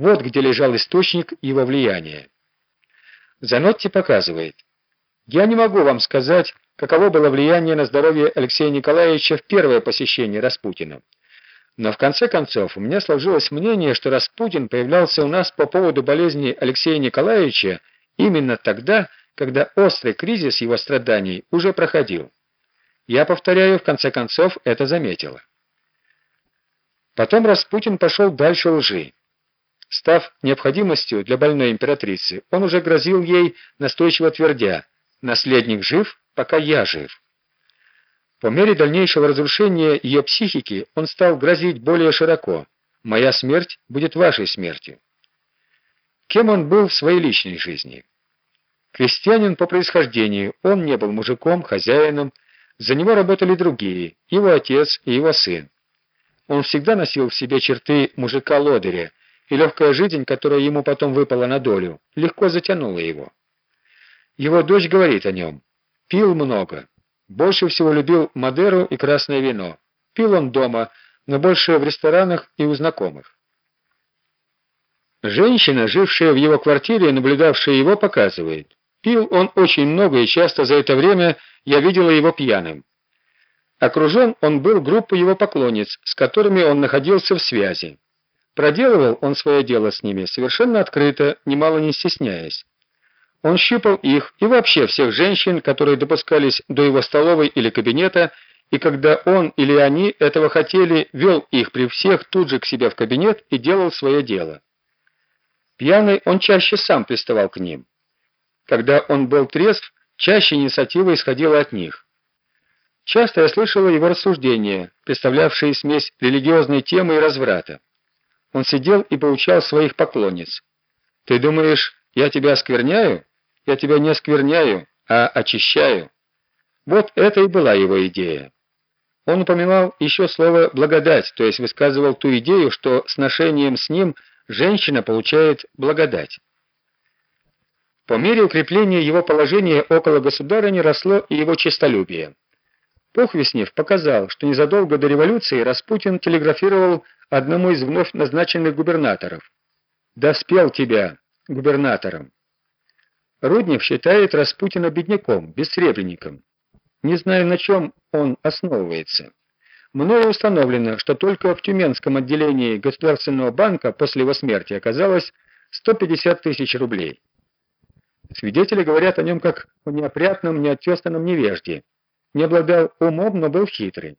Вот где лежал источник его влияния. Занотти показывает. Я не могу вам сказать, каково было влияние на здоровье Алексея Николаевича в первое посещение Распутина. Но в конце концов у меня сложилось мнение, что Распутин появлялся у нас по поводу болезни Алексея Николаевича именно тогда, когда острый кризис его страданий уже проходил. Я повторяю, в конце концов это заметила. Потом Распутин пошел дальше лжи. Став необходимостью для больной императрицы, он уже грозил ей, настойчиво твердя, «Наследник жив, пока я жив». По мере дальнейшего разрушения ее психики он стал грозить более широко, «Моя смерть будет вашей смертью». Кем он был в своей личной жизни? Крестьянин по происхождению, он не был мужиком, хозяином, за него работали другие, его отец и его сын. Он всегда носил в себе черты мужика-лодыря, и легкая жизнь, которая ему потом выпала на долю, легко затянула его. Его дочь говорит о нем. Пил много. Больше всего любил Мадеру и красное вино. Пил он дома, но больше в ресторанах и у знакомых. Женщина, жившая в его квартире и наблюдавшая его, показывает. Пил он очень много, и часто за это время я видела его пьяным. Окружен он был группой его поклонниц, с которыми он находился в связи. Проделывал он свое дело с ними совершенно открыто, немало не стесняясь. Он щупал их и вообще всех женщин, которые допускались до его столовой или кабинета, и когда он или они этого хотели, вел их при всех тут же к себе в кабинет и делал свое дело. Пьяный он чаще сам приставал к ним. Когда он был трезв, чаще инициатива исходила от них. Часто я слышала его рассуждения, представлявшие смесь религиозной темы и разврата. Он сидел и поучал своих поклонниц. «Ты думаешь, я тебя оскверняю? Я тебя не оскверняю, а очищаю». Вот это и была его идея. Он упоминал еще слово «благодать», то есть высказывал ту идею, что сношением с ним женщина получает благодать. По мере укрепления его положения около государыни росло и его честолюбие. Похвестнев показал, что незадолго до революции Распутин телеграфировал одному из вновь назначенных губернаторов. «Доспел тебя, губернатором». Руднев считает Распутина бедняком, бессребренником. Не знаю, на чем он основывается. Мною установлено, что только в Тюменском отделении Государственного банка после его смерти оказалось 150 тысяч рублей. Свидетели говорят о нем как о неопрятном, неотесанном невежде. Не обладал умом, но был хитрый.